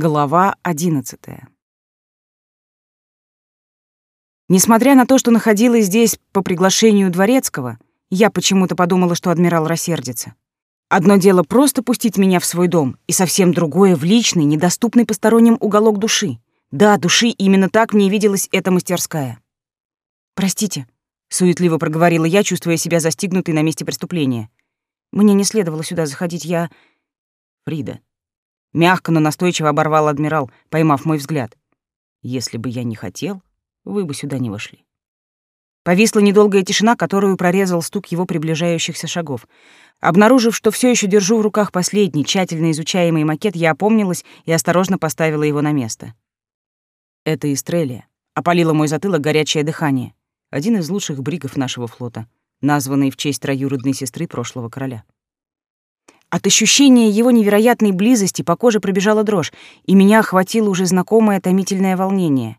Глава одиннадцатая. Несмотря на то, что находилась здесь по приглашению дворецкого, я почему-то подумала, что адмирал рассердится. Одно дело просто пустить меня в свой дом, и совсем другое — в личный, недоступный посторонним уголок души. Да, души, именно так мне виделась эта мастерская. «Простите», — суетливо проговорила я, чувствуя себя застигнутой на месте преступления. «Мне не следовало сюда заходить, я...» «Фрида», Мягко, но настойчиво оборвал адмирал, поймав мой взгляд. «Если бы я не хотел, вы бы сюда не вошли». Повисла недолгая тишина, которую прорезал стук его приближающихся шагов. Обнаружив, что все еще держу в руках последний, тщательно изучаемый макет, я опомнилась и осторожно поставила его на место. «Это Истрелия», — опалило мой затылок горячее дыхание. Один из лучших бригов нашего флота, названный в честь троюродной сестры прошлого короля. От ощущения его невероятной близости по коже пробежала дрожь, и меня охватило уже знакомое томительное волнение.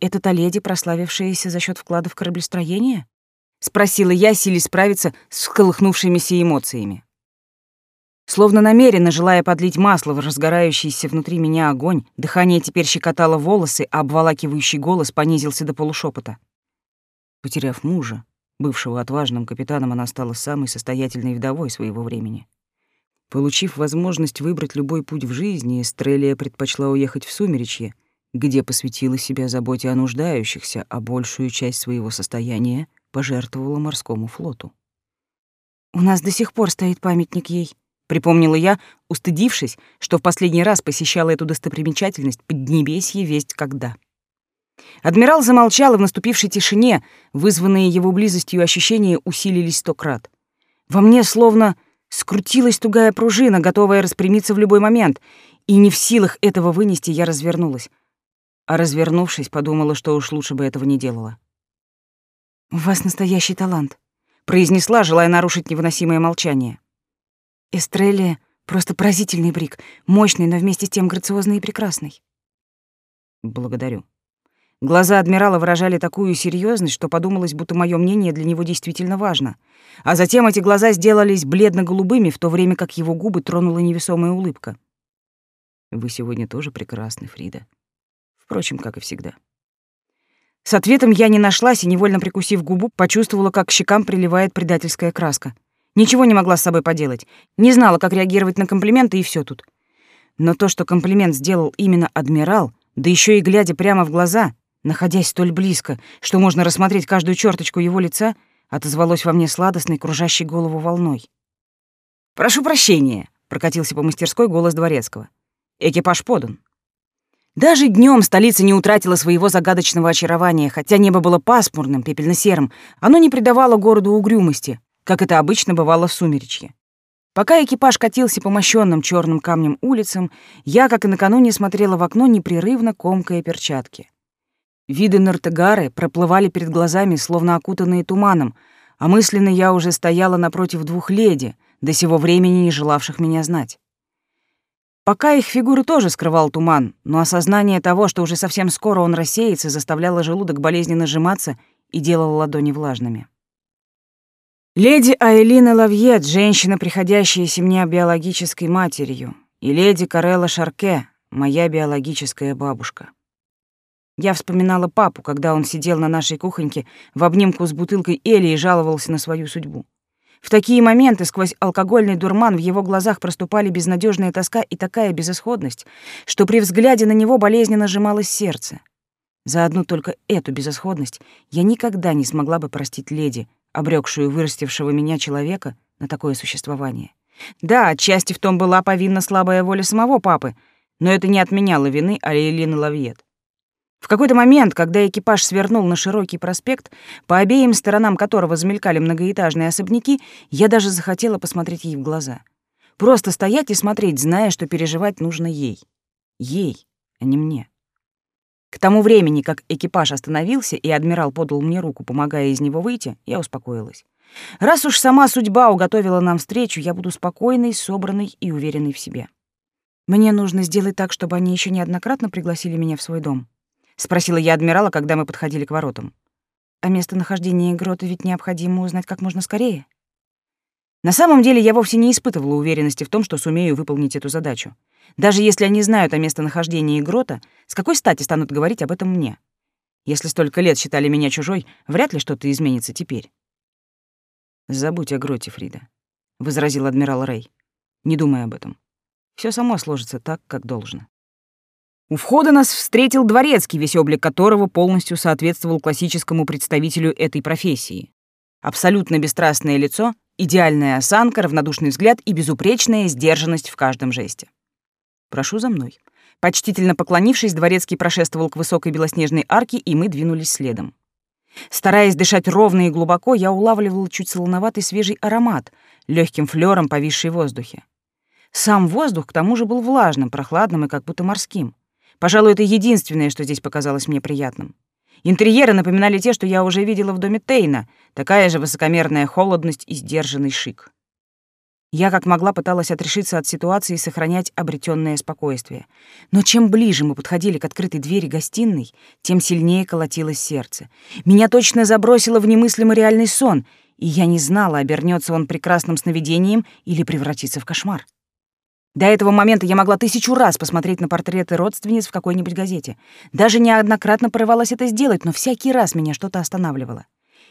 «Это та леди, прославившаяся за счет вклада в кораблестроение?» — спросила я, силясь справиться с всколыхнувшимися эмоциями. Словно намеренно желая подлить масло в разгорающийся внутри меня огонь, дыхание теперь щекотало волосы, а обволакивающий голос понизился до полушепота. Потеряв мужа, бывшего отважным капитаном, она стала самой состоятельной вдовой своего времени. Получив возможность выбрать любой путь в жизни, Эстрелия предпочла уехать в Сумеречье, где посвятила себя заботе о нуждающихся, а большую часть своего состояния пожертвовала морскому флоту. «У нас до сих пор стоит памятник ей», — припомнила я, устыдившись, что в последний раз посещала эту достопримечательность Поднебесье весть когда. Адмирал замолчал, и в наступившей тишине, вызванные его близостью ощущения, усилились сто крат. Во мне словно скрутилась тугая пружина, готовая распрямиться в любой момент, и не в силах этого вынести, я развернулась. А развернувшись, подумала, что уж лучше бы этого не делала. «У вас настоящий талант», — произнесла, желая нарушить невыносимое молчание. «Эстрелия — просто поразительный брик, мощный, но вместе с тем грациозный и прекрасный». «Благодарю», Глаза адмирала выражали такую серьезность, что подумалось, будто мое мнение для него действительно важно. А затем эти глаза сделались бледно-голубыми, в то время как его губы тронула невесомая улыбка. «Вы сегодня тоже прекрасны, Фрида. Впрочем, как и всегда». С ответом я не нашлась и, невольно прикусив губу, почувствовала, как к щекам приливает предательская краска. Ничего не могла с собой поделать. Не знала, как реагировать на комплименты, и все тут. Но то, что комплимент сделал именно адмирал, да еще и глядя прямо в глаза, находясь столь близко, что можно рассмотреть каждую черточку его лица, отозвалось во мне сладостной, кружащей голову волной. «Прошу прощения», — прокатился по мастерской голос дворецкого. «Экипаж подан». Даже днем столица не утратила своего загадочного очарования, хотя небо было пасмурным, пепельно-серым, оно не придавало городу угрюмости, как это обычно бывало в сумеречье. Пока экипаж катился по мощенным черным камнем улицам, я, как и накануне, смотрела в окно, непрерывно комкая перчатки. Виды Нортегары проплывали перед глазами, словно окутанные туманом, а мысленно я уже стояла напротив двух леди, до сего времени не желавших меня знать. Пока их фигуры тоже скрывал туман, но осознание того, что уже совсем скоро он рассеется, заставляло желудок болезненно сжиматься и делало ладони влажными. Леди Айлина Лавьет, женщина, приходящаяся мне биологической матерью, и леди Карелла Шарке, моя биологическая бабушка. Я вспоминала папу, когда он сидел на нашей кухоньке в обнимку с бутылкой Эли и жаловался на свою судьбу. В такие моменты сквозь алкогольный дурман в его глазах проступали безнадежная тоска и такая безысходность, что при взгляде на него болезненно сжималось сердце. За одну только эту безысходность я никогда не смогла бы простить леди, обрекшую вырастившего меня человека на такое существование. Да, отчасти в том была повинна слабая воля самого папы, но это не отменяло вины Алиелины Лавьет. В какой-то момент, когда экипаж свернул на широкий проспект, по обеим сторонам которого замелькали многоэтажные особняки, я даже захотела посмотреть ей в глаза. Просто стоять и смотреть, зная, что переживать нужно ей. Ей, а не мне. К тому времени, как экипаж остановился и адмирал подал мне руку, помогая из него выйти, я успокоилась. Раз уж сама судьба уготовила нам встречу, я буду спокойной, собранной и уверенной в себе. Мне нужно сделать так, чтобы они еще неоднократно пригласили меня в свой дом. — спросила я адмирала, когда мы подходили к воротам. «А местонахождение грота ведь необходимо узнать как можно скорее». На самом деле я вовсе не испытывала уверенности в том, что сумею выполнить эту задачу. Даже если они знают о местонахождении грота, с какой стати станут говорить об этом мне? Если столько лет считали меня чужой, вряд ли что-то изменится теперь. «Забудь о гроте, Фрида», — возразил адмирал Рэй. «Не думай об этом. Все само сложится так, как должно». У входа нас встретил дворецкий, весь облик которого полностью соответствовал классическому представителю этой профессии. Абсолютно бесстрастное лицо, идеальная осанка, равнодушный взгляд и безупречная сдержанность в каждом жесте. «Прошу за мной». Почтительно поклонившись, дворецкий прошествовал к высокой белоснежной арке, и мы двинулись следом. Стараясь дышать ровно и глубоко, я улавливала чуть солоноватый свежий аромат, легким флером повисший в воздухе. Сам воздух, к тому же, был влажным, прохладным и как будто морским. Пожалуй, это единственное, что здесь показалось мне приятным. Интерьеры напоминали те, что я уже видела в доме Тейна, такая же высокомерная холодность и сдержанный шик. Я как могла пыталась отрешиться от ситуации и сохранять обретенное спокойствие. Но чем ближе мы подходили к открытой двери гостиной, тем сильнее колотилось сердце. Меня точно забросило в немыслимый реальный сон, и я не знала, обернется он прекрасным сновидением или превратится в кошмар. До этого момента я могла тысячу раз посмотреть на портреты родственниц в какой-нибудь газете. Даже неоднократно порывалась это сделать, но всякий раз меня что-то останавливало.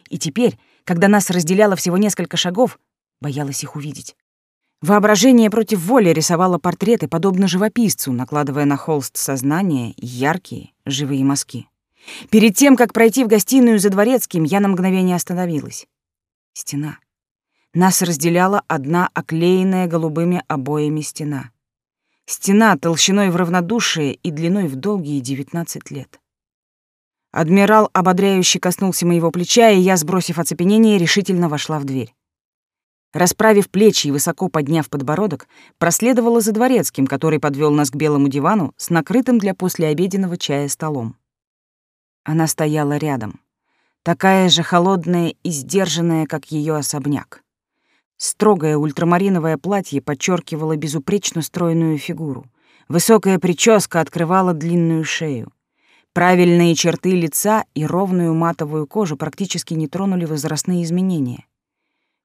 И теперь, когда нас разделяло всего несколько шагов, боялась их увидеть. Воображение против воли рисовало портреты, подобно живописцу, накладывая на холст сознания яркие, живые мазки. Перед тем, как пройти в гостиную за дворецким, я на мгновение остановилась. Стена. Нас разделяла одна оклеенная голубыми обоями стена. Стена толщиной в равнодушие и длиной в долгие девятнадцать лет. Адмирал ободряюще коснулся моего плеча, и я, сбросив оцепенение, решительно вошла в дверь. Расправив плечи и высоко подняв подбородок, проследовала за дворецким, который подвел нас к белому дивану с накрытым для послеобеденного чая столом. Она стояла рядом, такая же холодная и сдержанная, как ее особняк. Строгое ультрамариновое платье подчеркивало безупречно стройную фигуру. Высокая прическа открывала длинную шею. Правильные черты лица и ровную матовую кожу практически не тронули возрастные изменения.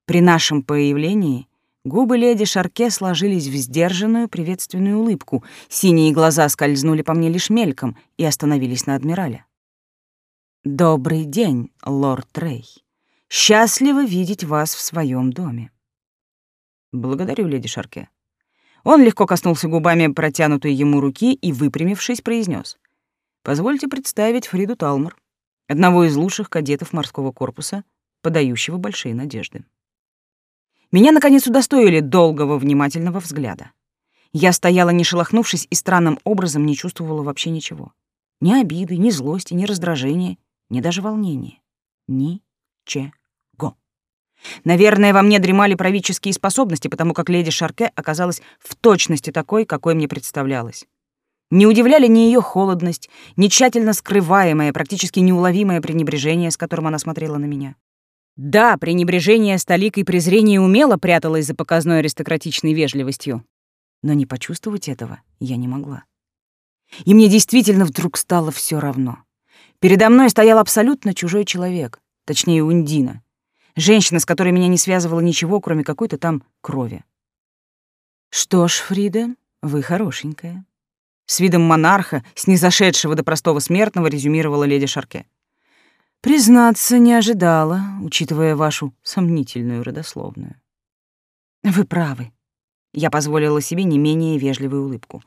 При нашем появлении губы леди Шарке сложились в сдержанную приветственную улыбку, синие глаза скользнули по мне лишь мельком и остановились на адмирале. «Добрый день, лорд Трей. Счастливо видеть вас в своем доме». «Благодарю, леди Шарке». Он легко коснулся губами протянутой ему руки и, выпрямившись, произнес: «Позвольте представить Фриду Талмор, одного из лучших кадетов морского корпуса, подающего большие надежды». Меня, наконец, удостоили долгого внимательного взгляда. Я стояла, не шелохнувшись, и странным образом не чувствовала вообще ничего. Ни обиды, ни злости, ни раздражения, ни даже волнения. Ни-че-го. Наверное, во мне дремали правительские способности, потому как леди Шарке оказалась в точности такой, какой мне представлялась. Не удивляли ни ее холодность, ни тщательно скрываемое, практически неуловимое пренебрежение, с которым она смотрела на меня. Да, пренебрежение столикой презрения умело пряталось за показной аристократичной вежливостью. Но не почувствовать этого я не могла. И мне действительно вдруг стало все равно. Передо мной стоял абсолютно чужой человек, точнее, Ундина. Женщина, с которой меня не связывало ничего, кроме какой-то там крови. «Что ж, Фрида, вы хорошенькая». С видом монарха, снизошедшего до простого смертного, резюмировала леди Шарке. Признаться, не ожидала, учитывая вашу сомнительную родословную. Вы правы. Я позволила себе не менее вежливую улыбку.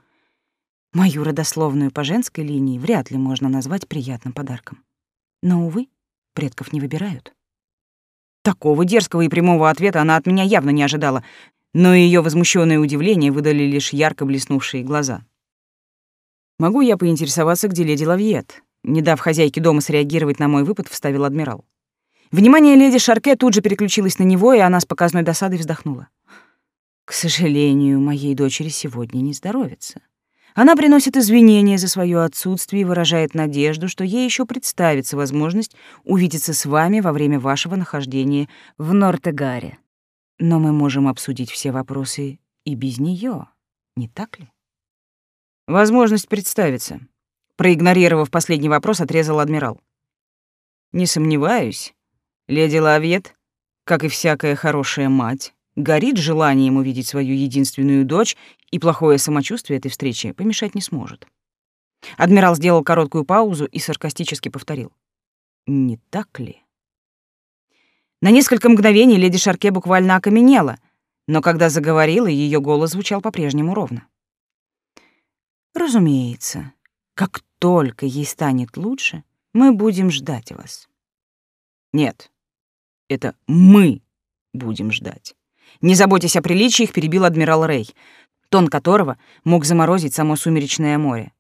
Мою родословную по женской линии вряд ли можно назвать приятным подарком. Но, увы, предков не выбирают. Такого дерзкого и прямого ответа она от меня явно не ожидала, но ее возмущенное удивление выдали лишь ярко блеснувшие глаза. «Могу я поинтересоваться, где леди Лавьет?» Не дав хозяйке дома среагировать на мой выпад, вставил адмирал. Внимание леди Шарке тут же переключилось на него, и она с показной досадой вздохнула. «К сожалению, моей дочери сегодня не здоровится. Она приносит извинения за свое отсутствие и выражает надежду, что ей еще представится возможность увидеться с вами во время вашего нахождения в Нортегаре. Но мы можем обсудить все вопросы и без нее, не так ли?» «Возможность представиться», Проигнорировав последний вопрос, отрезал адмирал. «Не сомневаюсь, леди Лавьет, как и всякая хорошая мать, горит желанием увидеть свою единственную дочь, и плохое самочувствие этой встречи помешать не сможет. Адмирал сделал короткую паузу и саркастически повторил. «Не так ли?» На несколько мгновений леди Шарке буквально окаменела, но когда заговорила, ее голос звучал по-прежнему ровно. «Разумеется, как только ей станет лучше, мы будем ждать вас». «Нет, это мы будем ждать». Не заботясь о приличиях, перебил адмирал Рей, тон которого мог заморозить само сумеречное море.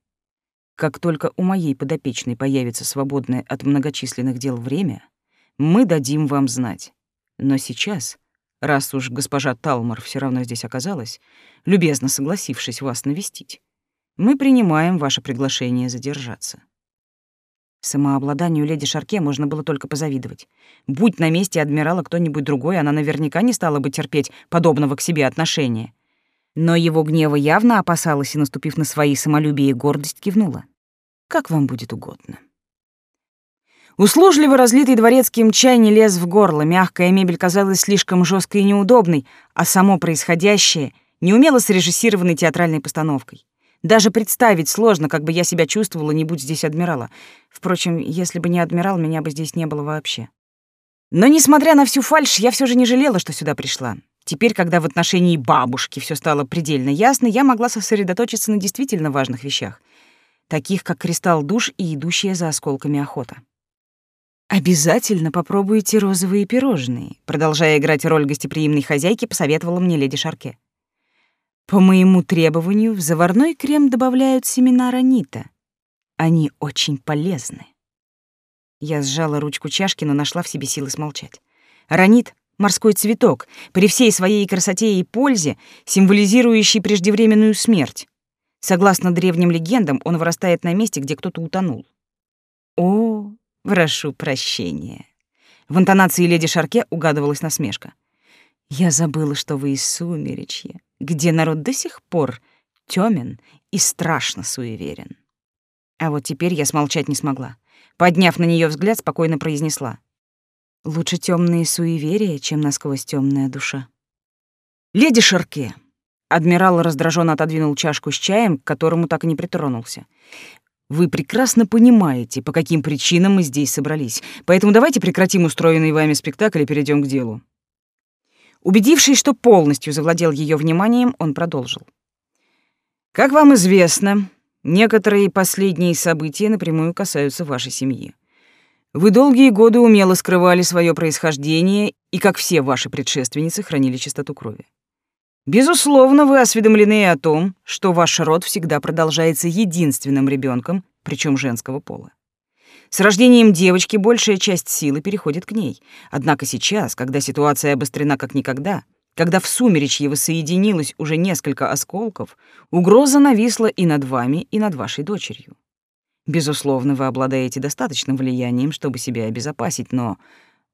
Как только у моей подопечной появится свободное от многочисленных дел время, мы дадим вам знать. Но сейчас, раз уж госпожа Талмор все равно здесь оказалась, любезно согласившись вас навестить, мы принимаем ваше приглашение задержаться. Самообладанию леди Шарке можно было только позавидовать. Будь на месте адмирала кто-нибудь другой, она наверняка не стала бы терпеть подобного к себе отношения. Но его гнева явно опасалась и, наступив на свои самолюбие и гордость, кивнула. «Как вам будет угодно». Услужливо разлитый дворецким чай не лез в горло, мягкая мебель казалась слишком жесткой и неудобной, а само происходящее — неумело срежиссированной театральной постановкой. Даже представить сложно, как бы я себя чувствовала, не будь здесь адмирала. Впрочем, если бы не адмирал, меня бы здесь не было вообще. Но, несмотря на всю фальшь, я все же не жалела, что сюда пришла. Теперь, когда в отношении бабушки все стало предельно ясно, я могла сосредоточиться на действительно важных вещах, таких как кристалл душ и идущая за осколками охота. «Обязательно попробуйте розовые пирожные», продолжая играть роль гостеприимной хозяйки, посоветовала мне леди Шарке. По моему требованию в заварной крем добавляют семена ранита. Они очень полезны. Я сжала ручку чашки, но нашла в себе силы смолчать. Ранит — морской цветок, при всей своей красоте и пользе, символизирующий преждевременную смерть. Согласно древним легендам, он вырастает на месте, где кто-то утонул. О, прошу прощения. В интонации леди Шарке угадывалась насмешка. Я забыла, что вы из Сумеречья где народ до сих пор тёмен и страшно суеверен. А вот теперь я смолчать не смогла. Подняв на неё взгляд, спокойно произнесла. Лучше тёмные суеверия, чем насквозь тёмная душа. «Леди Шарке!» Адмирал раздражённо отодвинул чашку с чаем, к которому так и не притронулся. «Вы прекрасно понимаете, по каким причинам мы здесь собрались, поэтому давайте прекратим устроенный вами спектакль и перейдём к делу. Убедившись, что полностью завладел ее вниманием, он продолжил. «Как вам известно, некоторые последние события напрямую касаются вашей семьи. Вы долгие годы умело скрывали свое происхождение и, как все ваши предшественницы, хранили чистоту крови. Безусловно, вы осведомлены о том, что ваш род всегда продолжается единственным ребенком, причем женского пола. С рождением девочки большая часть силы переходит к ней. Однако сейчас, когда ситуация обострена как никогда, когда в сумеречье воссоединилось уже несколько осколков, угроза нависла и над вами, и над вашей дочерью. Безусловно, вы обладаете достаточным влиянием, чтобы себя обезопасить, но,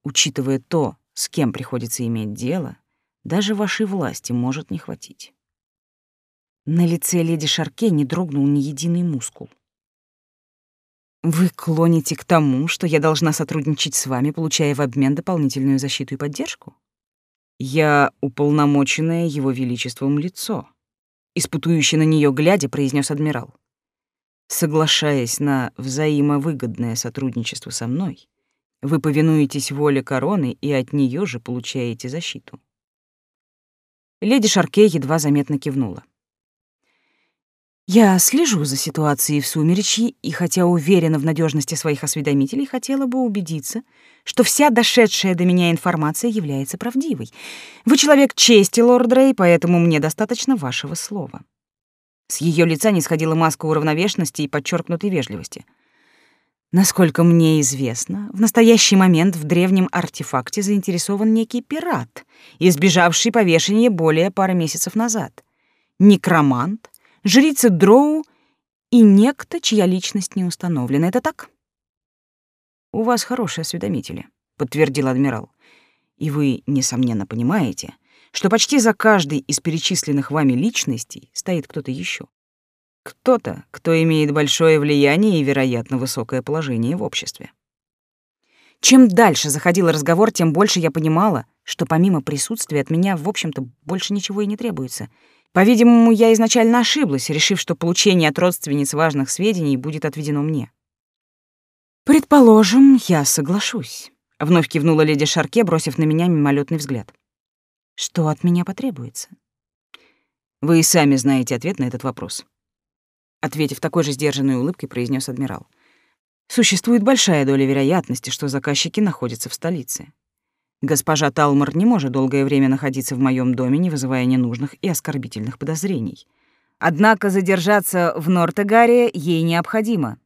учитывая то, с кем приходится иметь дело, даже вашей власти может не хватить. На лице леди Шарке не дрогнул ни единый мускул. Вы клоните к тому, что я должна сотрудничать с вами, получая в обмен дополнительную защиту и поддержку? Я уполномоченное его величеством лицо. Испытующий на нее глядя, произнес адмирал. Соглашаясь на взаимовыгодное сотрудничество со мной, вы повинуетесь воле короны и от нее же получаете защиту. Леди Шарке едва заметно кивнула. Я слежу за ситуацией в Сумеречье и, хотя уверена в надежности своих осведомителей, хотела бы убедиться, что вся дошедшая до меня информация является правдивой. Вы человек чести, лорд Рэй, поэтому мне достаточно вашего слова. С ее лица не сходила маска уравновешенности и подчеркнутой вежливости. Насколько мне известно, в настоящий момент в древнем артефакте заинтересован некий пират, избежавший повешения более пары месяцев назад. Некромант — жрица Дроу и некто, чья личность не установлена. Это так? У вас хорошие осведомители, подтвердил адмирал. И вы, несомненно, понимаете, что почти за каждой из перечисленных вами личностей стоит кто-то еще. Кто-то, кто имеет большое влияние и, вероятно, высокое положение в обществе. Чем дальше заходил разговор, тем больше я понимала, что помимо присутствия от меня, в общем-то, больше ничего и не требуется. По-видимому, я изначально ошиблась, решив, что получение от родственниц важных сведений будет отведено мне. «Предположим, я соглашусь», — вновь кивнула леди Шарке, бросив на меня мимолетный взгляд. «Что от меня потребуется?» «Вы и сами знаете ответ на этот вопрос», — ответив такой же сдержанной улыбкой, произнес адмирал. «Существует большая доля вероятности, что заказчики находятся в столице. Госпожа Талмор не может долгое время находиться в моем доме, не вызывая ненужных и оскорбительных подозрений. Однако задержаться в Нортегаре ей необходимо.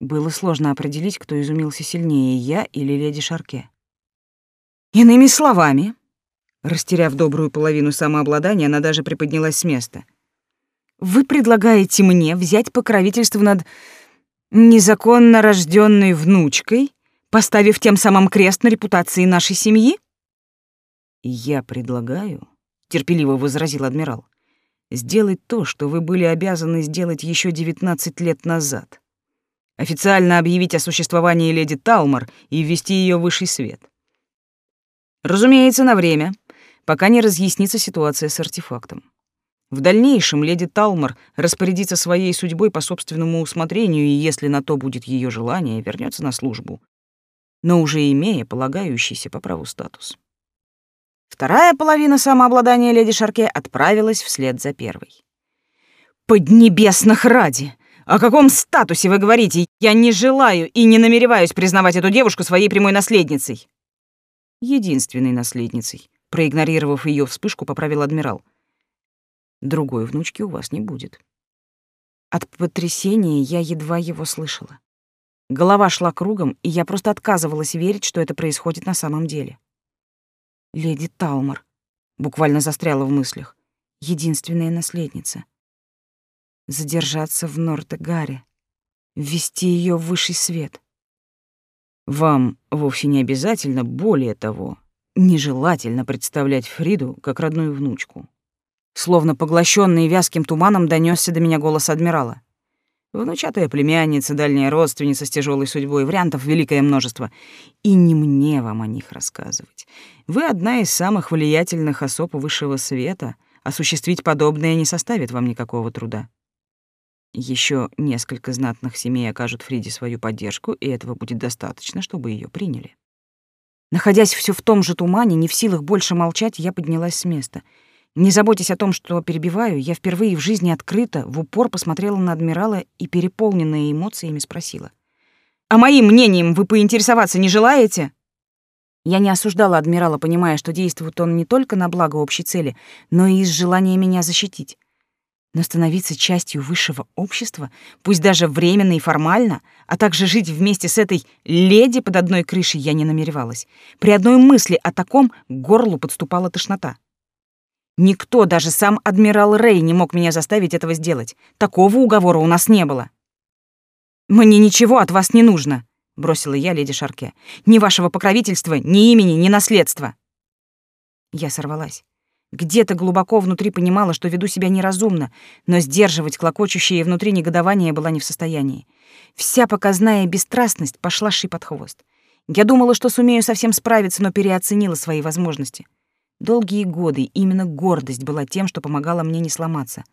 Было сложно определить, кто изумился сильнее, я или леди Шарке. Иными словами, растеряв добрую половину самообладания, она даже приподнялась с места. Вы предлагаете мне взять покровительство над незаконно рожденной внучкой поставив тем самым крест на репутации нашей семьи? Я предлагаю, терпеливо возразил адмирал, сделать то, что вы были обязаны сделать еще 19 лет назад. Официально объявить о существовании леди Талмор и ввести ее в высший свет. Разумеется, на время, пока не разъяснится ситуация с артефактом. В дальнейшем леди Талмор распорядится своей судьбой по собственному усмотрению и, если на то будет ее желание, вернется на службу, но уже имея полагающийся по праву статус. Вторая половина самообладания леди Шарке отправилась вслед за первой. «Поднебесных ради! О каком статусе вы говорите? Я не желаю и не намереваюсь признавать эту девушку своей прямой наследницей!» «Единственной наследницей», проигнорировав ее вспышку, поправил адмирал. «Другой внучки у вас не будет». От потрясения я едва его слышала. Голова шла кругом, и я просто отказывалась верить, что это происходит на самом деле. Леди Талмор буквально застряла в мыслях. Единственная наследница. Задержаться в Нортегаре, ввести ее в высший свет. Вам вовсе не обязательно, более того, нежелательно представлять Фриду как родную внучку. Словно поглощенный вязким туманом донесся до меня голос адмирала. Внучатая племянница, дальняя родственница с тяжелой судьбой, вариантов великое множество. И не мне вам о них рассказывать. Вы одна из самых влиятельных особ высшего света. Осуществить подобное не составит вам никакого труда. Еще несколько знатных семей окажут Фриде свою поддержку, и этого будет достаточно, чтобы ее приняли. Находясь все в том же тумане, не в силах больше молчать, я поднялась с места — не заботясь о том, что перебиваю, я впервые в жизни открыто, в упор посмотрела на адмирала и, переполненная эмоциями, спросила. «А моим мнением вы поинтересоваться не желаете?» Я не осуждала адмирала, понимая, что действует он не только на благо общей цели, но и из желания меня защитить. Но становиться частью высшего общества, пусть даже временно и формально, а также жить вместе с этой леди под одной крышей я не намеревалась. При одной мысли о таком горлу подступала тошнота. Никто, даже сам адмирал Рэй, не мог меня заставить этого сделать. Такого уговора у нас не было. «Мне ничего от вас не нужно», — бросила я леди Шарке. «Ни вашего покровительства, ни имени, ни наследства». Я сорвалась. Где-то глубоко внутри понимала, что веду себя неразумно, но сдерживать клокочущее внутри негодование была не в состоянии. Вся показная бесстрастность пошла шип под хвост. Я думала, что сумею совсем справиться, но переоценила свои возможности. Долгие годы именно гордость была тем, что помогала мне не сломаться,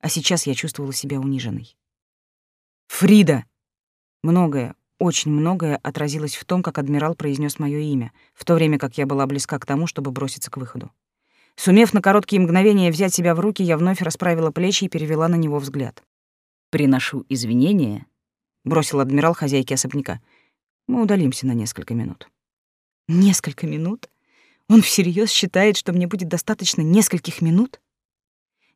а сейчас я чувствовала себя униженной. «Фрида!» Многое, очень многое отразилось в том, как адмирал произнес мое имя, в то время как я была близка к тому, чтобы броситься к выходу. Сумев на короткие мгновения взять себя в руки, я вновь расправила плечи и перевела на него взгляд. «Приношу извинения», — бросил адмирал хозяйке особняка. «Мы удалимся на несколько минут». «Несколько минут?» Он всерьез считает, что мне будет достаточно нескольких минут?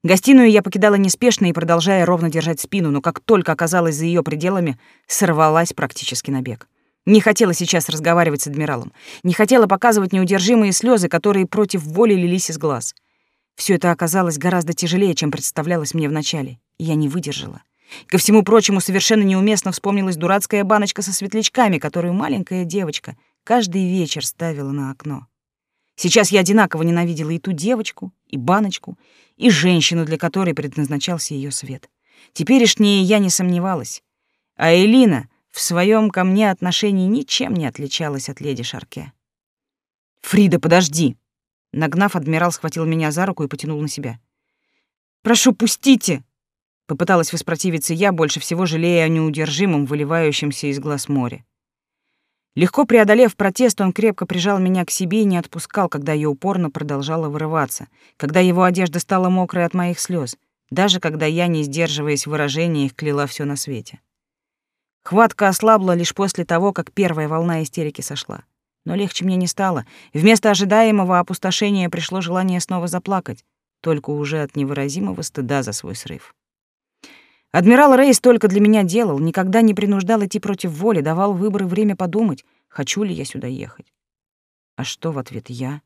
Гостиную я покидала неспешно и продолжая ровно держать спину, но как только оказалась за ее пределами, сорвалась практически на бег. Не хотела сейчас разговаривать с адмиралом, не хотела показывать неудержимые слезы, которые против воли лились из глаз. Все это оказалось гораздо тяжелее, чем представлялось мне вначале, и я не выдержала. Ко всему прочему, совершенно неуместно вспомнилась дурацкая баночка со светлячками, которую маленькая девочка каждый вечер ставила на окно. Сейчас я одинаково ненавидела и ту девочку, и баночку, и женщину, для которой предназначался ее свет. Теперешнее я не сомневалась. А Элина в своем ко мне отношении ничем не отличалась от леди Шарке. «Фрида, подожди!» Нагнав, адмирал схватил меня за руку и потянул на себя. «Прошу, пустите!» Попыталась воспротивиться я, больше всего жалея о неудержимом, выливающемся из глаз море. Легко преодолев протест, он крепко прижал меня к себе и не отпускал, когда я упорно продолжала вырываться, когда его одежда стала мокрой от моих слез, даже когда я, не сдерживаясь в выражениях, кляла все на свете. Хватка ослабла лишь после того, как первая волна истерики сошла. Но легче мне не стало. Вместо ожидаемого опустошения пришло желание снова заплакать, только уже от невыразимого стыда за свой срыв. Адмирал Рейс только для меня делал, никогда не принуждал идти против воли, давал выбор и время подумать, хочу ли я сюда ехать. А что в ответ я?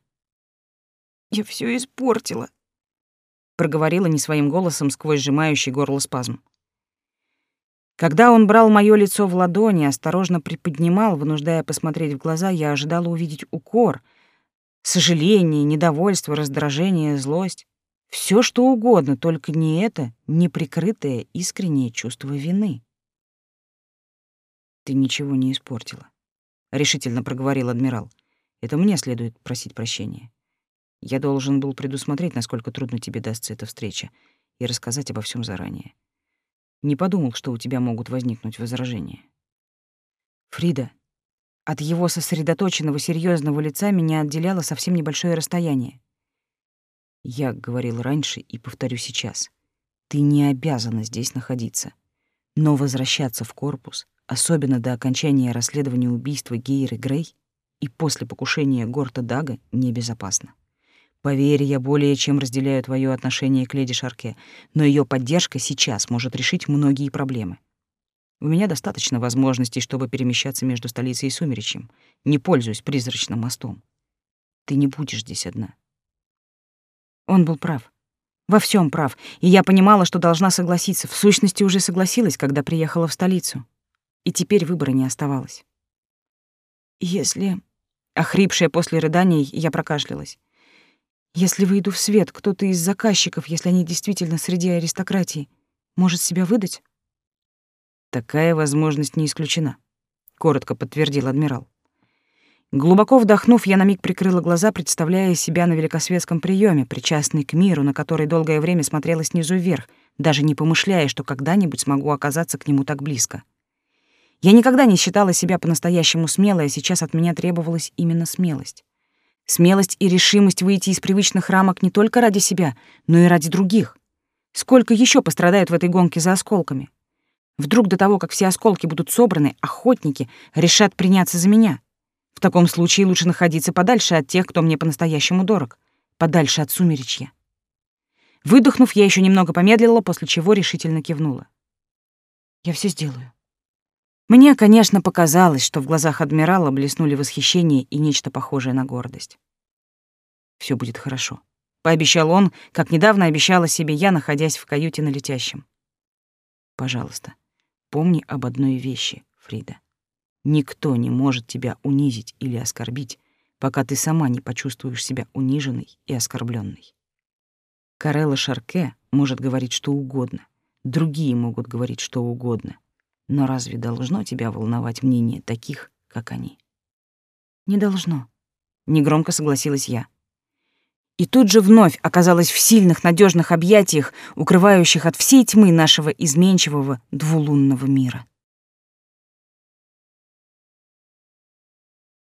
Я все испортила, проговорила не своим голосом сквозь сжимающий горло спазм. Когда он брал моё лицо в ладони, осторожно приподнимал, вынуждая посмотреть в глаза, я ожидала увидеть укор, сожаление, недовольство, раздражение, злость. Все что угодно, только не это неприкрытое искреннее чувство вины. «Ты ничего не испортила», — решительно проговорил адмирал. «Это мне следует просить прощения. Я должен был предусмотреть, насколько трудно тебе дастся эта встреча, и рассказать обо всем заранее. Не подумал, что у тебя могут возникнуть возражения». «Фрида», от его сосредоточенного серьезного лица меня отделяло совсем небольшое расстояние. Я говорил раньше и повторю сейчас. Ты не обязана здесь находиться. Но возвращаться в корпус, особенно до окончания расследования убийства Гейры Грей и после покушения Горта Дага, небезопасно. Поверь, я более чем разделяю твое отношение к леди Шарке, но ее поддержка сейчас может решить многие проблемы. У меня достаточно возможностей, чтобы перемещаться между столицей и Сумеречьем, не пользуясь призрачным мостом. Ты не будешь здесь одна. Он был прав. Во всем прав, и я понимала, что должна согласиться. В сущности, уже согласилась, когда приехала в столицу. И теперь выбора не оставалось. Если... Охрипшая после рыданий, я прокашлялась. Если выйду в свет, кто-то из заказчиков, если они действительно среди аристократии, может себя выдать? Такая возможность не исключена, коротко подтвердил адмирал. Глубоко вдохнув, я на миг прикрыла глаза, представляя себя на великосветском приеме, причастный к миру, на который долгое время смотрела снизу вверх, даже не помышляя, что когда-нибудь смогу оказаться к нему так близко. Я никогда не считала себя по-настоящему смелой, а сейчас от меня требовалась именно смелость. Смелость и решимость выйти из привычных рамок не только ради себя, но и ради других. Сколько еще пострадают в этой гонке за осколками? Вдруг до того, как все осколки будут собраны, охотники решат приняться за меня — в таком случае лучше находиться подальше от тех, кто мне по-настоящему дорог, подальше от сумеречья. Выдохнув, я еще немного помедлила, после чего решительно кивнула. Я все сделаю. Мне, конечно, показалось, что в глазах адмирала блеснули восхищение и нечто похожее на гордость. Все будет хорошо, пообещал он, как недавно обещала себе я, находясь в каюте на летящем. Пожалуйста, помни об одной вещи, Фрида. Никто не может тебя унизить или оскорбить, пока ты сама не почувствуешь себя униженной и оскорбленной. Карелла Шарке может говорить что угодно, другие могут говорить что угодно, но разве должно тебя волновать мнение таких, как они? Не должно, негромко согласилась я. И тут же вновь оказалась в сильных, надежных объятиях, укрывающих от всей тьмы нашего изменчивого двулунного мира.